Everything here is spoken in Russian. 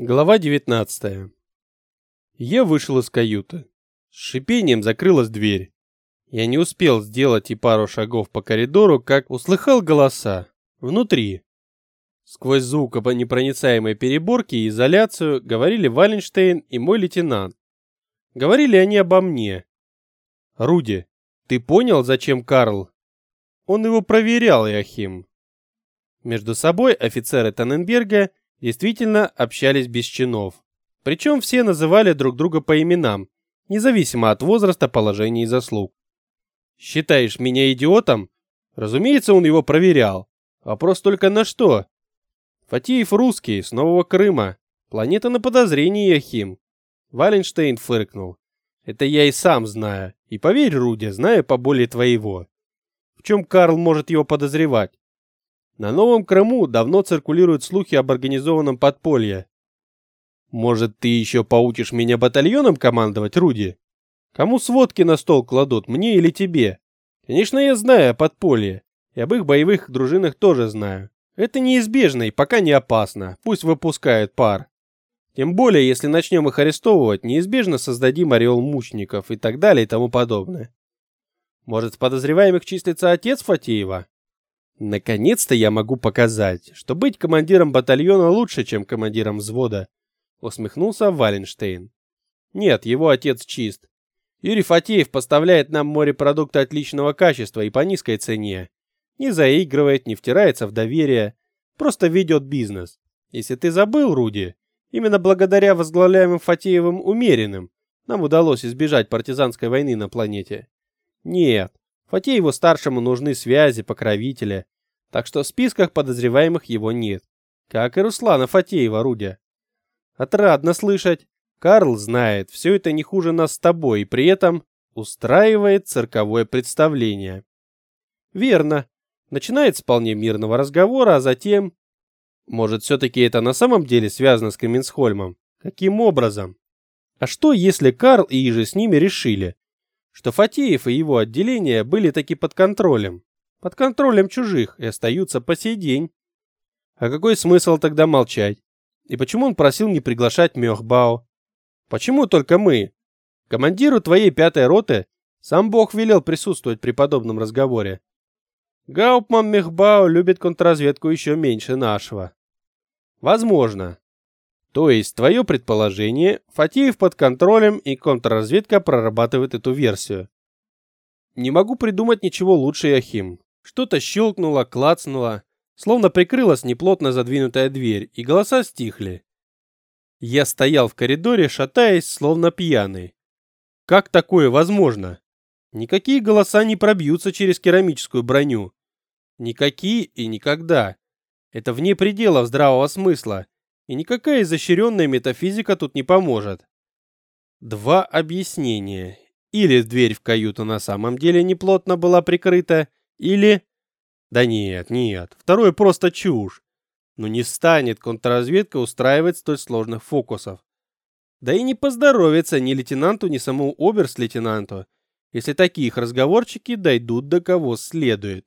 Глава 19. Я вышел из каюты. С шипением закрылась дверь. Я не успел сделать и пару шагов по коридору, как услыхал голоса. Внутри. Сквозь звук об непроницаемой переборке и изоляцию говорили Валенштейн и мой лейтенант. Говорили они обо мне. «Руди, ты понял, зачем Карл?» Он его проверял, Яхим. Между собой офицеры Таненберга действительно общались без чинов. Причем все называли друг друга по именам, независимо от возраста, положения и заслуг. «Считаешь меня идиотом?» Разумеется, он его проверял. Вопрос только на что? Фатиев русский, с Нового Крыма. Планета на подозрении, Яхим. Валенштейн фыркнул. Это я и сам знаю. И поверь, Руди, знаю поболее твоего. В чем Карл может его подозревать? На Новом Крыму давно циркулируют слухи об организованном подполье. Может, ты еще поучишь меня батальоном командовать, Руди? Кому сводки на стол кладут, мне или тебе? Конечно, я знаю о подполье. И об их боевых дружинах тоже знаю. Это неизбежно и пока не опасно. Пусть выпускают пар. Тем более, если начнем их арестовывать, неизбежно создадим ореол мучеников и так далее и тому подобное. Может, в подозреваемых числится отец Фатеева? Наконец-то я могу показать, что быть командиром батальона лучше, чем командиром взвода, усмехнулся Валенштейн. Нет, его отец чист. Юрий Фатеев поставляет нам морепродукты отличного качества и по низкой цене. Не заигрывает, не втирается в доверие, просто ведет бизнес. Если ты забыл, Руди, именно благодаря возглавляемым Фатеевым умеренным нам удалось избежать партизанской войны на планете. Нет, Фатееву старшему нужны связи, покровители, так что в списках подозреваемых его нет. Как и Руслана Фатеева, Рудя. Отрадно слышать. Карл знает, все это не хуже нас с тобой, и при этом устраивает цирковое представление. Верно. Начинает с вполне мирного разговора, а затем... Может, все-таки это на самом деле связано с Каменсхольмом? Каким образом? А что, если Карл и Иже с ними решили, что Фатеев и его отделение были таки под контролем. Под контролем чужих и остаются по сей день. А какой смысл тогда молчать? И почему он просил не приглашать Мёхбао? Почему только мы? Командиру твоей пятой роты сам Бог велел присутствовать при подобном разговоре. Гауптман Мехбао любит контрразведку еще меньше нашего. Возможно. То есть, твое предположение, Фатеев под контролем и контрразведка прорабатывает эту версию. Не могу придумать ничего лучше, Яхим. Что-то щелкнуло, клацнуло, словно прикрылась неплотно задвинутая дверь, и голоса стихли. Я стоял в коридоре, шатаясь, словно пьяный. Как такое возможно? Никакие голоса не пробьются через керамическую броню. Никакие и никогда. Это вне пределов здравого смысла и никакая изощренная метафизика тут не поможет. Два объяснения. Или дверь в каюту на самом деле неплотно была прикрыта, или... Да нет, нет, второе просто чушь. Но не станет контрразведка устраивать столь сложных фокусов. Да и не поздоровится ни лейтенанту, ни самому оберст-лейтенанту, если такие их разговорчики дойдут до кого следует.